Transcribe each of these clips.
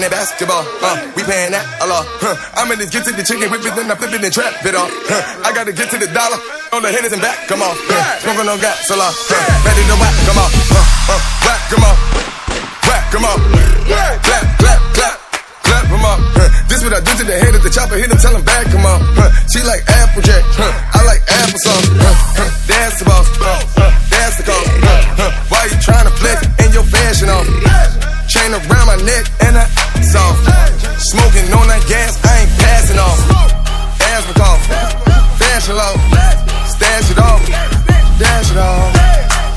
that basketball. Uh, we paying that a lot. Huh. I'm in this get to the chicken whip it, then I flip it and trap it off. Huh. I gotta get to the dollar. On the hitters and back, come on. Huh. Smoking on gas, a lot. Huh. Ready to whack, come on. Huh. Huh. Whack, come on. Whack, come on. Clap, clap, clap. Clap, come on. Huh. This what I do to the head of the chopper. Hit him, tell him back, come on. Huh. She like Applejack. Huh. I like applesauce. Huh. Huh. That's the boss. Huh. Fashion low, stash it off, dash it off,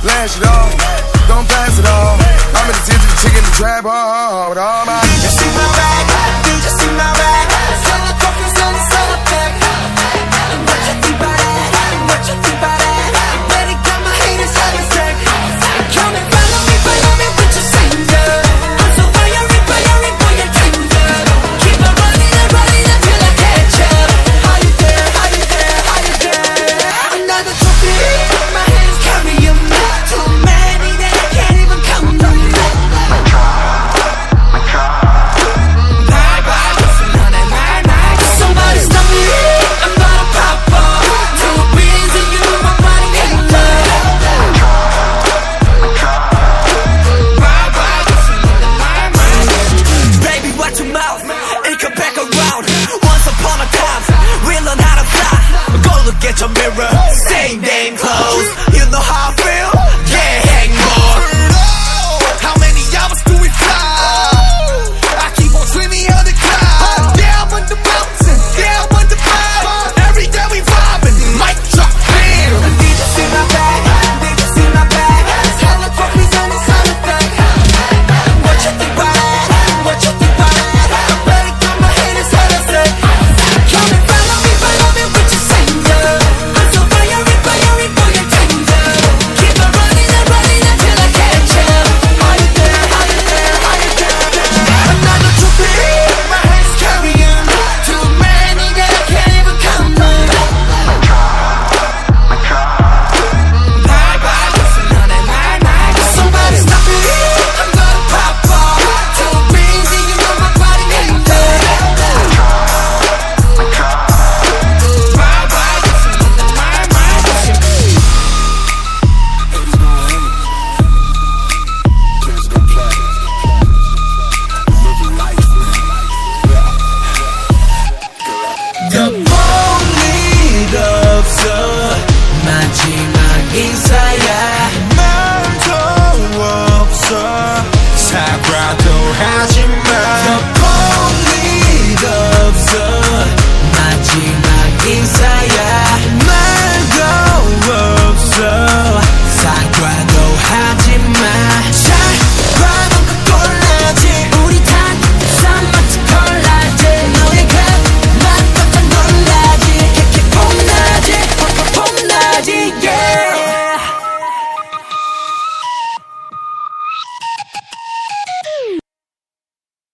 flash it off, don't pass it off. I'm in the chicken, the trap hard with all my mouth, it come back around. Once upon a time, we learn how to fly. Go look at your mirror, same damn clothes.